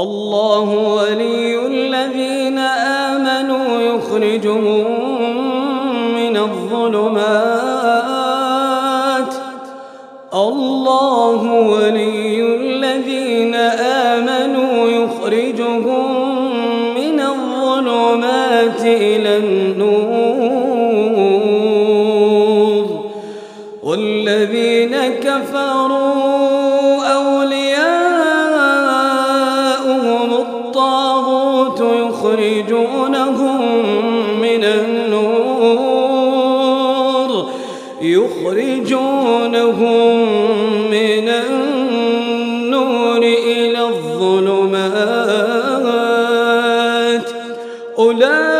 الله ولي الذين آمنوا يخرجهم من الظلمات. الله ولي الذين آمنوا يخرجهم من الظلمات إلى النور. والذين كفروا يخرجونهم من النور. يخرجونهم من النور إلى الظلمات. أولئك